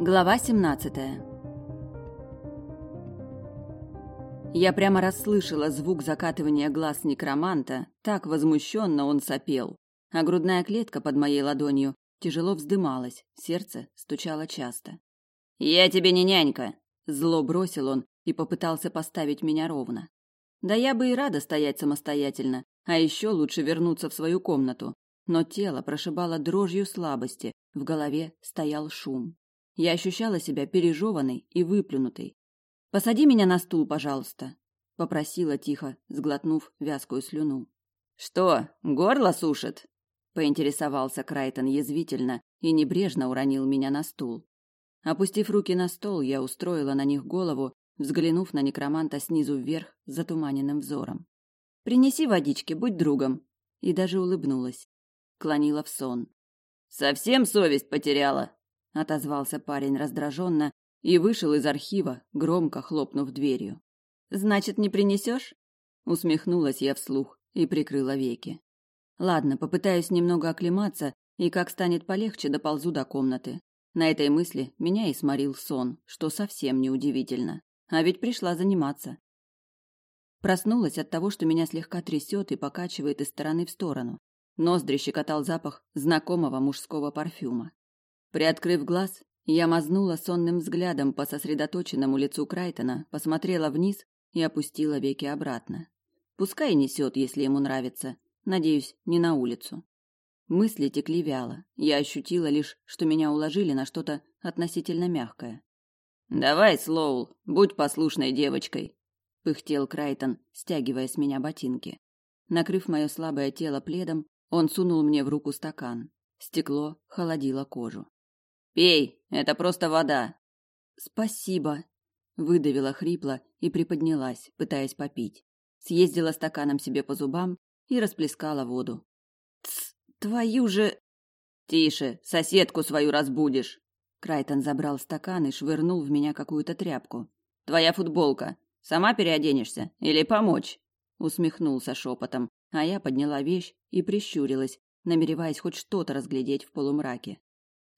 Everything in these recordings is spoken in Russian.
Глава 17 Я прямо расслышала звук закатывания глаз некроманта, так возмущенно он сопел, а грудная клетка под моей ладонью тяжело вздымалась, сердце стучало часто. «Я тебе не нянька!» – зло бросил он и попытался поставить меня ровно. Да я бы и рада стоять самостоятельно, а еще лучше вернуться в свою комнату, но тело прошибало дрожью слабости, в голове стоял шум. Я ощущала себя пережеванной и выплюнутой. «Посади меня на стул, пожалуйста», — попросила тихо, сглотнув вязкую слюну. «Что, горло сушит?» — поинтересовался Крайтон язвительно и небрежно уронил меня на стул. Опустив руки на стол, я устроила на них голову, взглянув на некроманта снизу вверх затуманенным взором. «Принеси водички, будь другом», и даже улыбнулась. Клонила в сон. «Совсем совесть потеряла?» Отозвался парень раздраженно и вышел из архива, громко хлопнув дверью. Значит, не принесешь? усмехнулась я вслух и прикрыла веки. Ладно, попытаюсь немного оклематься, и как станет полегче, доползу до комнаты. На этой мысли меня и сморил сон, что совсем не удивительно. А ведь пришла заниматься. Проснулась от того, что меня слегка трясет и покачивает из стороны в сторону. Ноздри щекотал запах знакомого мужского парфюма. Приоткрыв глаз, я мазнула сонным взглядом по сосредоточенному лицу Крайтона, посмотрела вниз и опустила веки обратно. Пускай несет, если ему нравится. Надеюсь, не на улицу. Мысли текли вяло. Я ощутила лишь, что меня уложили на что-то относительно мягкое. «Давай, Слоул, будь послушной девочкой», — пыхтел Крайтон, стягивая с меня ботинки. Накрыв мое слабое тело пледом, он сунул мне в руку стакан. Стекло холодило кожу. Пей, это просто вода. Спасибо, выдавила хрипло и приподнялась, пытаясь попить. Съездила стаканом себе по зубам и расплескала воду. Тс, твою же Тише, соседку свою разбудишь. Крайтон забрал стакан и швырнул в меня какую-то тряпку. Твоя футболка. Сама переоденешься или помочь? усмехнулся шепотом, а я подняла вещь и прищурилась, намереваясь хоть что-то разглядеть в полумраке.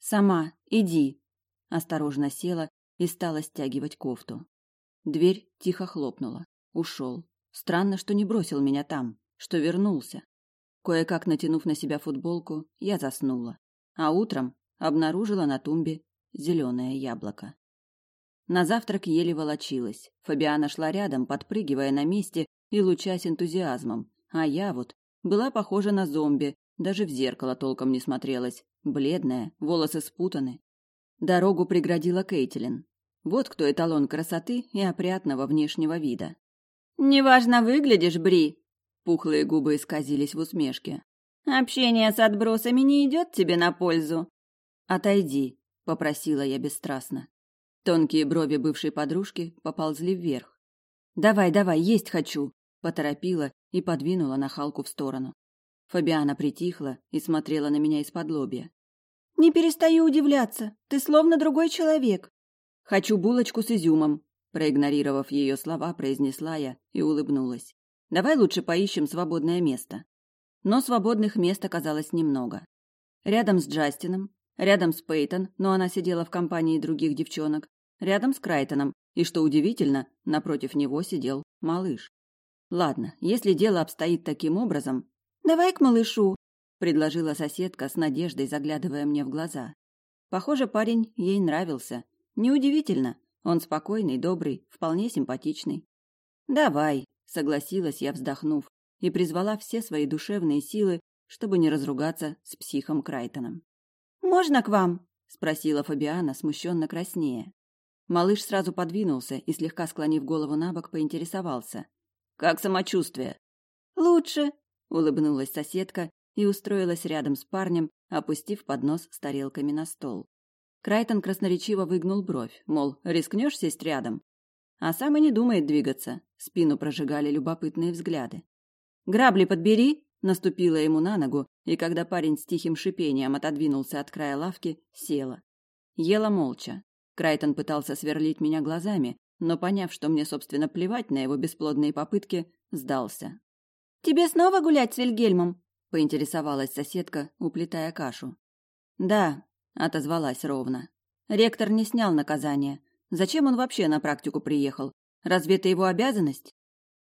Сама, иди. Осторожно села и стала стягивать кофту. Дверь тихо хлопнула. Ушел. Странно, что не бросил меня там, что вернулся. Кое-как натянув на себя футболку, я заснула. А утром обнаружила на тумбе зеленое яблоко. На завтрак еле волочилась. Фабиана шла рядом, подпрыгивая на месте и лучась энтузиазмом. А я вот была похожа на зомби, даже в зеркало толком не смотрелась, бледная, волосы спутаны. Дорогу преградила Кейтлин. Вот кто эталон красоты и опрятного внешнего вида. «Неважно выглядишь, Бри!» Пухлые губы исказились в усмешке. «Общение с отбросами не идет тебе на пользу!» «Отойди», — попросила я бесстрастно. Тонкие брови бывшей подружки поползли вверх. «Давай, давай, есть хочу!» — поторопила и подвинула нахалку в сторону. Фабиана притихла и смотрела на меня из-под лобья. Не перестаю удивляться. Ты словно другой человек. Хочу булочку с изюмом, проигнорировав ее слова, произнесла я и улыбнулась. Давай лучше поищем свободное место. Но свободных мест оказалось немного. Рядом с Джастином, рядом с Пейтон, но она сидела в компании других девчонок, рядом с Крайтоном, и что удивительно, напротив него сидел малыш. Ладно, если дело обстоит таким образом, давай к малышу, предложила соседка с надеждой, заглядывая мне в глаза. Похоже, парень ей нравился. Неудивительно, он спокойный, добрый, вполне симпатичный. Давай, согласилась я, вздохнув, и призвала все свои душевные силы, чтобы не разругаться с психом Крайтоном. Можно к вам? спросила Фабиана, смущенно краснея. Малыш сразу подвинулся и слегка склонив голову набок, поинтересовался: "Как самочувствие?" "Лучше", улыбнулась соседка и устроилась рядом с парнем, опустив поднос с тарелками на стол. Крайтон красноречиво выгнул бровь, мол, рискнешь сесть рядом? А сам и не думает двигаться. Спину прожигали любопытные взгляды. «Грабли подбери!» Наступила ему на ногу, и когда парень с тихим шипением отодвинулся от края лавки, села. Ела молча. Крайтон пытался сверлить меня глазами, но, поняв, что мне, собственно, плевать на его бесплодные попытки, сдался. «Тебе снова гулять с Вильгельмом?» поинтересовалась соседка, уплетая кашу. "Да", отозвалась ровно. Ректор не снял наказание. Зачем он вообще на практику приехал? Разве это его обязанность?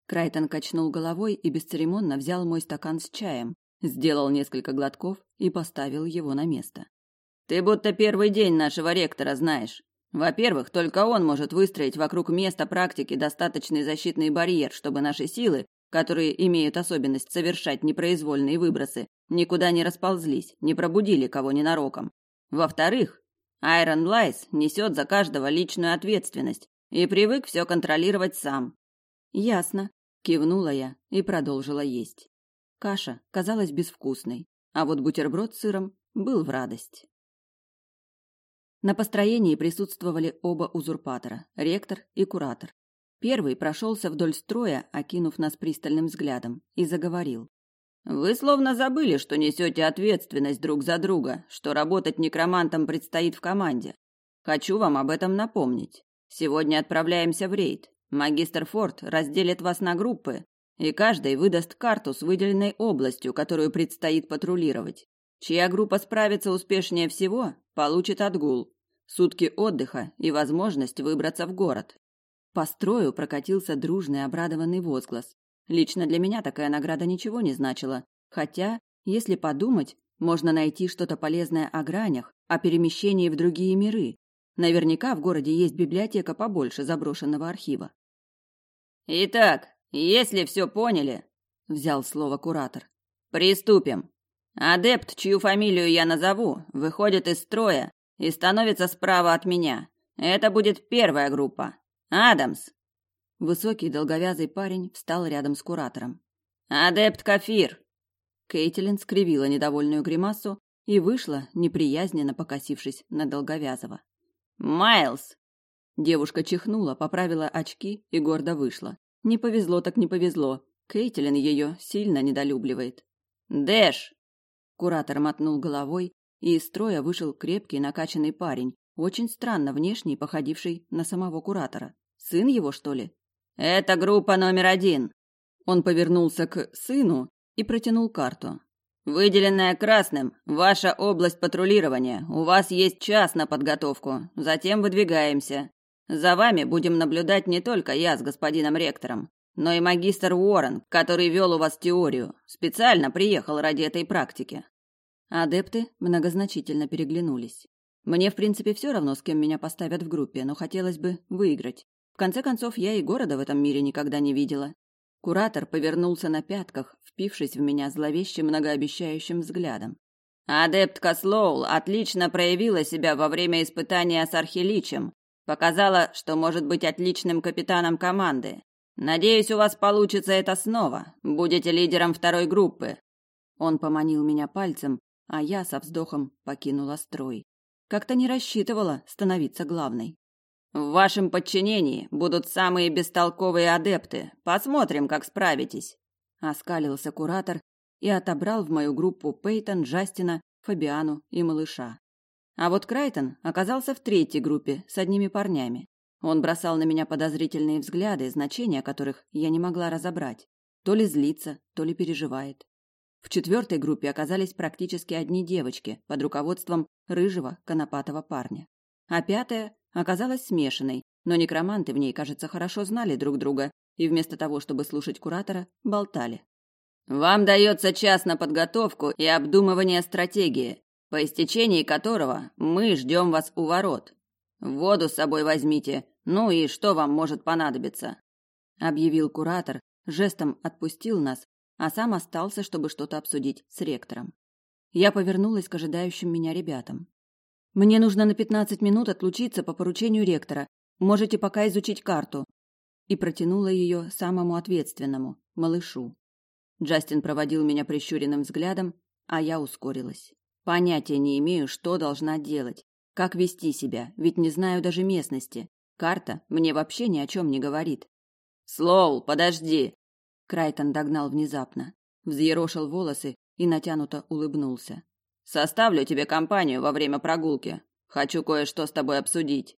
Крайтон качнул головой и бесцеремонно взял мой стакан с чаем, сделал несколько глотков и поставил его на место. Ты будто первый день нашего ректора знаешь. Во-первых, только он может выстроить вокруг места практики достаточный защитный барьер, чтобы наши силы, которые имеют особенность совершать непроизвольные выбросы, никуда не расползлись, не пробудили кого ненароком. Во-вторых, Айрон Лайс несет за каждого личную ответственность и привык все контролировать сам. Ясно, кивнула я и продолжила есть. Каша казалась безвкусной, а вот бутерброд с сыром был в радость. На построении присутствовали оба узурпатора – ректор и куратор. Первый прошелся вдоль строя, окинув нас пристальным взглядом, и заговорил. Вы словно забыли, что несете ответственность друг за друга, что работать некромантом предстоит в команде. Хочу вам об этом напомнить. Сегодня отправляемся в рейд. Магистр Форд разделит вас на группы, и каждый выдаст карту с выделенной областью, которую предстоит патрулировать. Чья группа справится успешнее всего, получит отгул, сутки отдыха и возможность выбраться в город. По строю прокатился дружный обрадованный возглас. Лично для меня такая награда ничего не значила, хотя, если подумать, можно найти что-то полезное о гранях, о перемещении в другие миры. Наверняка в городе есть библиотека побольше заброшенного архива. Итак, если все поняли, взял слово куратор. Приступим. Адепт, чью фамилию я назову, выходит из строя и становится справа от меня. Это будет первая группа. Адамс, Высокий долговязый парень встал рядом с куратором. «Адепт Кафир!» Кейтилин скривила недовольную гримасу и вышла, неприязненно покосившись на долговязого. «Майлз!» Девушка чихнула, поправила очки и гордо вышла. Не повезло так не повезло. Кейтилин ее сильно недолюбливает. «Дэш!» Куратор мотнул головой, и из строя вышел крепкий накачанный парень, очень странно внешний, походивший на самого куратора. Сын его, что ли? Это группа номер один. Он повернулся к сыну и протянул карту. Выделенная красным, ваша область патрулирования. У вас есть час на подготовку. Затем выдвигаемся. За вами будем наблюдать не только я с господином ректором, но и магистр Уоррен, который вел у вас теорию. Специально приехал ради этой практики. Адепты многозначительно переглянулись. Мне, в принципе, все равно, с кем меня поставят в группе, но хотелось бы выиграть. Конце концов, я и города в этом мире никогда не видела. Куратор повернулся на пятках, впившись в меня зловещим многообещающим взглядом. Адептка Слоул отлично проявила себя во время испытания с Архиличем. Показала, что может быть отличным капитаном команды. Надеюсь, у вас получится это снова. Будете лидером второй группы. Он поманил меня пальцем, а я со вздохом покинула строй. Как-то не рассчитывала становиться главной. В вашем подчинении будут самые бестолковые адепты. Посмотрим, как справитесь. Оскалился куратор и отобрал в мою группу Пейтон, Джастина, Фабиану и малыша. А вот Крайтон оказался в третьей группе с одними парнями. Он бросал на меня подозрительные взгляды, значения которых я не могла разобрать. То ли злится, то ли переживает. В четвертой группе оказались практически одни девочки под руководством рыжего конопатого парня. А пятая оказалась смешанной, но некроманты в ней, кажется, хорошо знали друг друга и вместо того, чтобы слушать куратора, болтали. «Вам дается час на подготовку и обдумывание стратегии, по истечении которого мы ждем вас у ворот. Воду с собой возьмите, ну и что вам может понадобиться?» объявил куратор, жестом отпустил нас, а сам остался, чтобы что-то обсудить с ректором. Я повернулась к ожидающим меня ребятам. Мне нужно на пятнадцать минут отлучиться по поручению ректора. Можете пока изучить карту. И протянула ее самому ответственному, малышу. Джастин проводил меня прищуренным взглядом, а я ускорилась. Понятия не имею, что должна делать, как вести себя, ведь не знаю даже местности. Карта мне вообще ни о чем не говорит. Слоул, подожди. Крайтон догнал внезапно, взъерошил волосы и натянуто улыбнулся. Составлю тебе компанию во время прогулки. Хочу кое-что с тобой обсудить.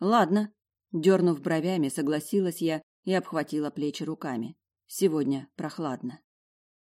Ладно, дернув бровями, согласилась я и обхватила плечи руками. Сегодня прохладно.